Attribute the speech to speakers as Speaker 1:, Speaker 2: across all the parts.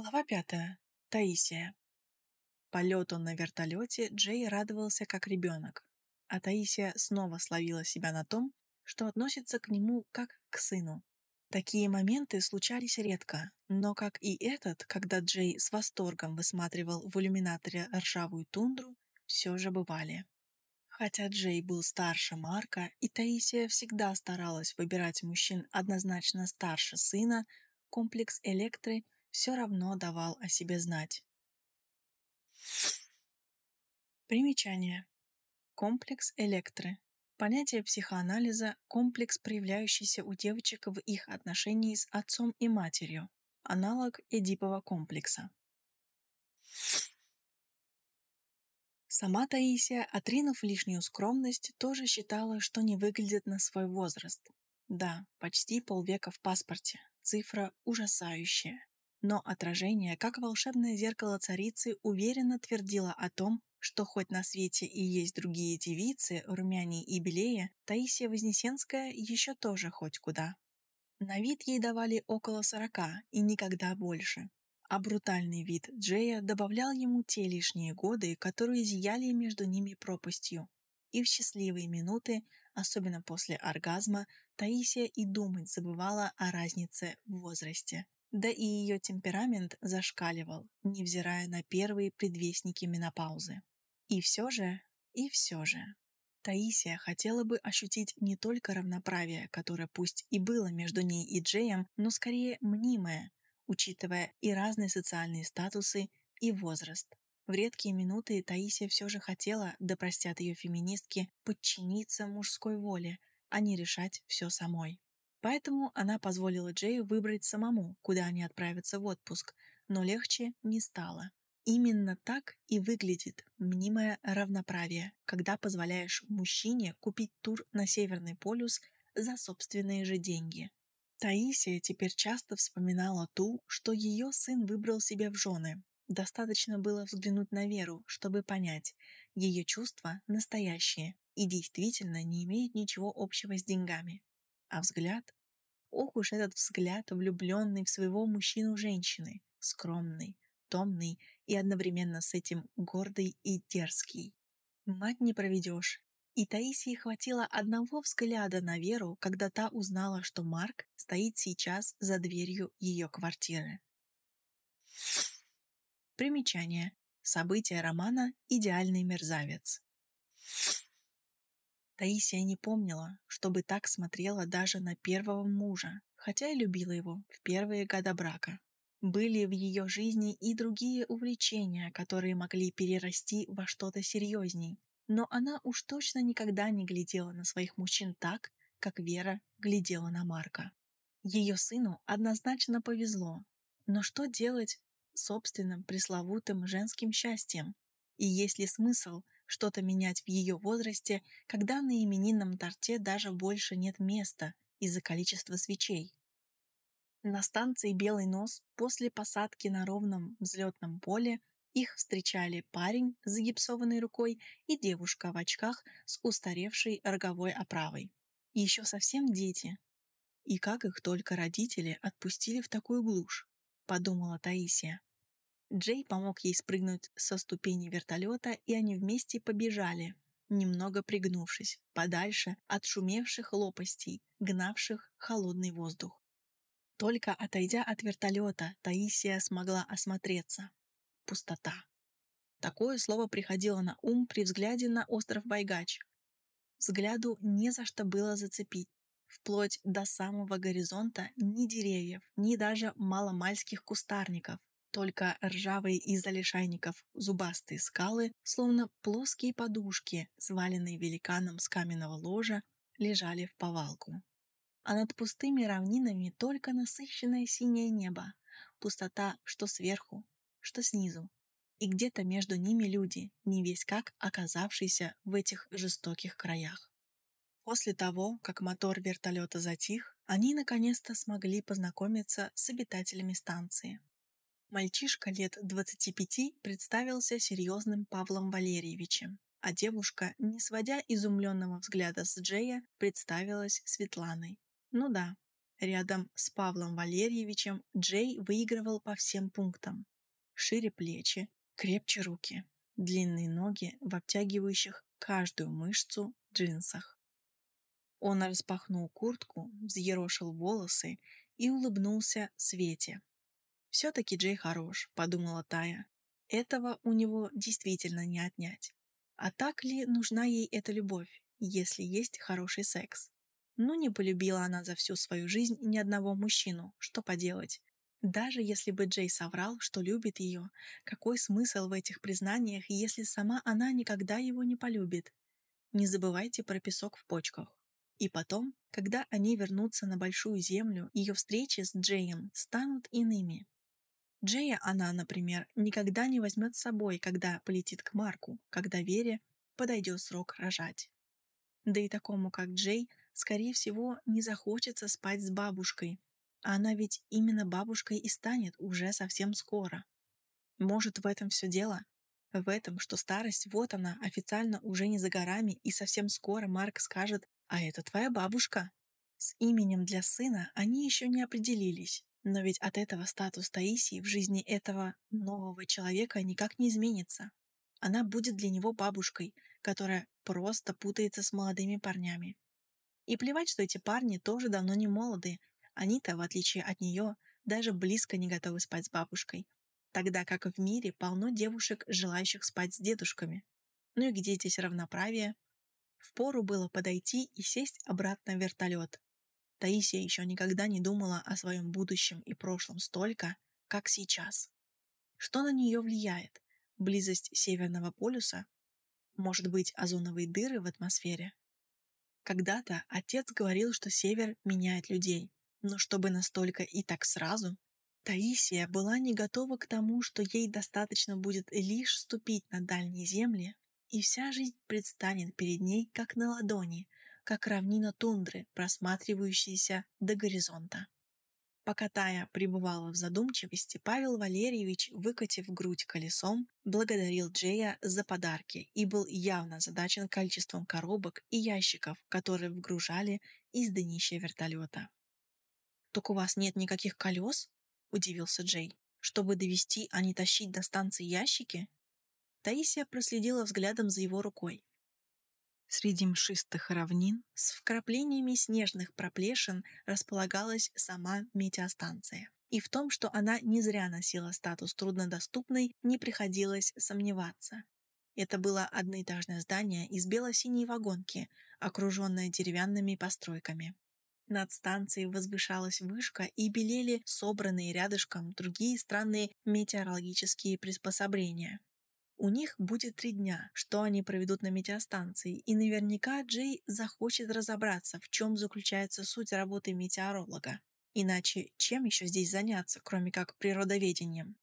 Speaker 1: Глава пятая. Таисия. Полету на вертолете Джей радовался как ребенок, а Таисия снова словила себя на том, что относится к нему как к сыну. Такие моменты случались редко, но как и этот, когда Джей с восторгом высматривал в иллюминаторе ржавую тундру, все же бывали. Хотя Джей был старше Марка, и Таисия всегда старалась выбирать мужчин однозначно старше сына, комплекс Электры все равно давал о себе знать. Примечание. Комплекс Электры. Понятие психоанализа – комплекс, проявляющийся у девочек в их отношении с отцом и матерью, аналог Эдипова комплекса. Сама Таисия, отринув лишнюю скромность, тоже считала, что не выглядит на свой возраст. Да, почти полвека в паспорте, цифра ужасающая. Но отражение, как волшебное зеркало царицы, уверенно твердило о том, что хоть на свете и есть другие девицы, румяней и белее, Таисия Вознесенская еще тоже хоть куда. На вид ей давали около сорока и никогда больше. А брутальный вид Джея добавлял ему те лишние годы, которые зияли между ними пропастью. И в счастливые минуты, особенно после оргазма, Таисия и думать забывала о разнице в возрасте. Да и ее темперамент зашкаливал, невзирая на первые предвестники менопаузы. И все же, и все же. Таисия хотела бы ощутить не только равноправие, которое пусть и было между ней и Джеем, но скорее мнимое, учитывая и разные социальные статусы, и возраст. В редкие минуты Таисия все же хотела, да простят ее феминистки, подчиниться мужской воле, а не решать все самой. Поэтому она позволила Джею выбрать самому, куда они отправятся в отпуск, но легче не стало. Именно так и выглядит мнимое равноправие, когда позволяешь мужчине купить тур на Северный полюс за собственные же деньги. Таисия теперь часто вспоминала ту, что ее сын выбрал себе в жены. Достаточно было взглянуть на Веру, чтобы понять, ее чувства настоящие и действительно не имеют ничего общего с деньгами. А взгляд? Ох уж этот взгляд, влюбленный в своего мужчину женщины, скромный, томный и одновременно с этим гордый и дерзкий. Мать не проведешь. И Таисии хватило одного взгляда на Веру, когда та узнала, что Марк стоит сейчас за дверью ее квартиры. Примечание. События романа «Идеальный мерзавец». Таисия не помнила, чтобы так смотрела даже на первого мужа, хотя и любила его в первые года брака. Были в ее жизни и другие увлечения, которые могли перерасти во что-то серьезней, но она уж точно никогда не глядела на своих мужчин так, как Вера глядела на Марка. Ее сыну однозначно повезло, но что делать собственным пресловутым женским счастьем? И есть ли смысл – что-то менять в ее возрасте, когда на именинном торте даже больше нет места из-за количества свечей. На станции «Белый нос» после посадки на ровном взлетном поле их встречали парень с загипсованной рукой и девушка в очках с устаревшей роговой оправой. Еще совсем дети. И как их только родители отпустили в такую глушь, подумала Таисия. Джей помог ей спрыгнуть со ступени вертолета, и они вместе побежали, немного пригнувшись, подальше от шумевших лопастей, гнавших холодный воздух. Только отойдя от вертолета, Таисия смогла осмотреться. Пустота. Такое слово приходило на ум при взгляде на остров Байгач. Взгляду не за что было зацепить. Вплоть до самого горизонта ни деревьев, ни даже маломальских кустарников. Только ржавые из-за лишайников зубастые скалы, словно плоские подушки, сваленные великаном с каменного ложа, лежали в повалку. А над пустыми равнинами только насыщенное синее небо, пустота что сверху, что снизу. И где-то между ними люди, не весь как оказавшиеся в этих жестоких краях. После того, как мотор вертолета затих, они наконец-то смогли познакомиться с обитателями станции. Мальчишка лет 25 представился серьезным Павлом Валерьевичем, а девушка, не сводя изумленного взгляда с Джея, представилась Светланой. Ну да, Рядом с Павлом Валерьевичем Джей выигрывал по всем пунктам. Шире плечи, крепче руки, длинные ноги в обтягивающих каждую мышцу джинсах. Он распахнул куртку, взъерошил волосы и улыбнулся Свете. «Все-таки Джей хорош», — подумала Тая. «Этого у него действительно не отнять. А так ли нужна ей эта любовь, если есть хороший секс? Ну, не полюбила она за всю свою жизнь ни одного мужчину, что поделать. Даже если бы Джей соврал, что любит ее, какой смысл в этих признаниях, если сама она никогда его не полюбит? Не забывайте про песок в почках. И потом, когда они вернутся на Большую Землю, ее встречи с Джеем станут иными. Джея она, например, никогда не возьмет с собой, когда полетит к Марку, когда Вере подойдет срок рожать. Да и такому, как Джей, скорее всего, не захочется спать с бабушкой. А она ведь именно бабушкой и станет уже совсем скоро. Может, в этом все дело? В этом, что старость, вот она, официально уже не за горами, и совсем скоро Марк скажет «А это твоя бабушка». С именем для сына они еще не определились, но ведь от этого статус Таисии в жизни этого нового человека никак не изменится. Она будет для него бабушкой, которая просто путается с молодыми парнями. И плевать, что эти парни тоже давно не молоды. Они-то, в отличие от нее, даже близко не готовы спать с бабушкой. Тогда как в мире полно девушек, желающих спать с дедушками. Ну и где здесь равноправие? Впору было подойти и сесть обратно в вертолет. Таисия еще никогда не думала о своем будущем и прошлом столько, как сейчас. Что на нее влияет? Близость Северного полюса? Может быть, озоновые дыры в атмосфере? Когда-то отец говорил, что Север меняет людей, но чтобы настолько и так сразу, Таисия была не готова к тому, что ей достаточно будет лишь ступить на дальние земли, и вся жизнь предстанет перед ней как на ладони, как равнина тундры, просматривающаяся до горизонта. Пока Тая пребывала в задумчивости, Павел Валерьевич, выкатив грудь колесом, благодарил Джея за подарки и был явно озадачен количеством коробок и ящиков, которые вгружали из днища вертолета. «Так у вас нет никаких колес?» – удивился Джей. «Чтобы довести, а не тащить до станции ящики?» Таисия проследила взглядом за его рукой. Среди мшистых равнин с вкраплениями снежных проплешин располагалась сама метеостанция. И в том, что она не зря носила статус труднодоступной, не приходилось сомневаться. Это было одноэтажное здание из бело-синей вагонки, окруженное деревянными постройками. Над станцией возвышалась вышка и белели собранные рядышком другие странные метеорологические приспособления. У них будет три дня, что они проведут на метеостанции, и наверняка Джей захочет разобраться, в чем заключается суть работы метеоролога. Иначе чем еще здесь заняться, кроме как природоведением?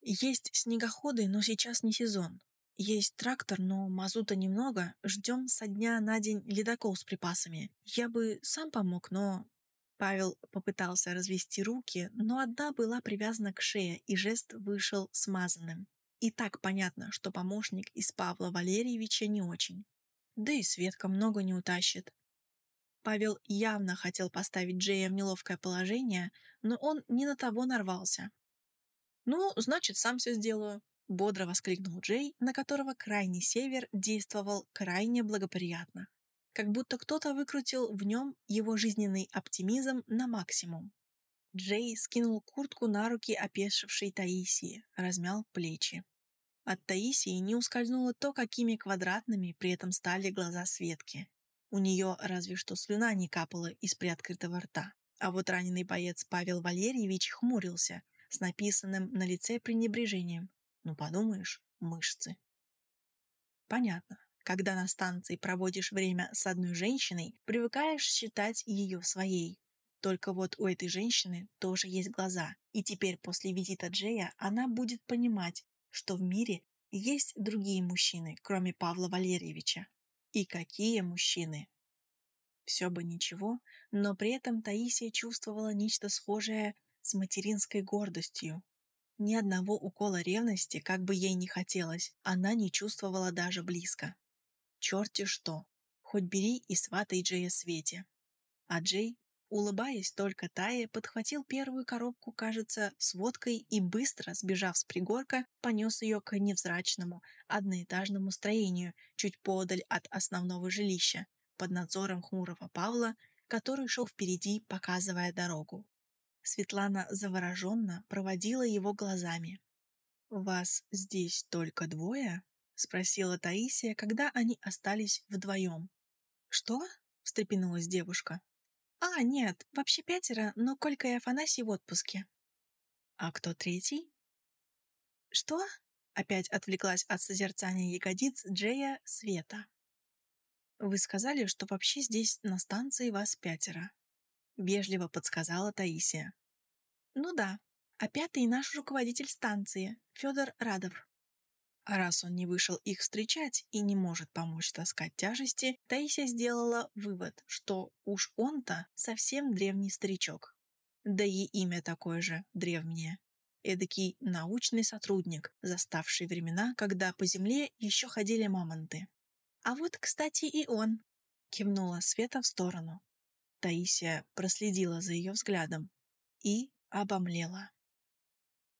Speaker 1: Есть снегоходы, но сейчас не сезон. Есть трактор, но мазута немного. Ждем со дня на день ледокол с припасами. Я бы сам помог, но... Павел попытался развести руки, но одна была привязана к шее, и жест вышел смазанным. И так понятно, что помощник из Павла Валерьевича не очень. Да и Светка много не утащит. Павел явно хотел поставить Джея в неловкое положение, но он не на того нарвался. «Ну, значит, сам все сделаю», — бодро воскликнул Джей, на которого крайний север действовал крайне благоприятно. Как будто кто-то выкрутил в нем его жизненный оптимизм на максимум. Джей скинул куртку на руки опешившей Таисии, размял плечи. От Таисии не ускользнуло то, какими квадратными при этом стали глаза Светки. У нее разве что слюна не капала из приоткрытого рта. А вот раненый боец Павел Валерьевич хмурился с написанным на лице пренебрежением. Ну, подумаешь, мышцы. Понятно. Когда на станции проводишь время с одной женщиной, привыкаешь считать ее своей. Только вот у этой женщины тоже есть глаза, и теперь после визита Джея она будет понимать, что в мире есть другие мужчины, кроме Павла Валерьевича. И какие мужчины! Все бы ничего, но при этом Таисия чувствовала нечто схожее с материнской гордостью. Ни одного укола ревности, как бы ей ни хотелось, она не чувствовала даже близко. Черти что, хоть бери и сватай Джея Свете. А Джей Улыбаясь только Тае, подхватил первую коробку, кажется, с водкой и быстро, сбежав с пригорка, понес ее к невзрачному, одноэтажному строению, чуть подаль от основного жилища, под надзором хмурого Павла, который шел впереди, показывая дорогу. Светлана завороженно проводила его глазами. «Вас здесь только двое?» — спросила Таисия, когда они остались вдвоем. «Что?» — встрепенулась девушка. «А, нет, вообще пятеро, но Колька и Афанасий в отпуске». «А кто третий?» «Что?» — опять отвлеклась от созерцания ягодиц Джея Света. «Вы сказали, что вообще здесь на станции вас пятеро», — вежливо подсказала Таисия. «Ну да, а пятый наш руководитель станции, Федор Радов». Раз он не вышел их встречать и не может помочь таскать тяжести, Таисия сделала вывод, что уж он-то совсем древний старичок. Да и имя такое же древнее. Эдакий научный сотрудник, заставший времена, когда по земле еще ходили мамонты. «А вот, кстати, и он», — кивнула Света в сторону. Таисия проследила за ее взглядом и обомлела.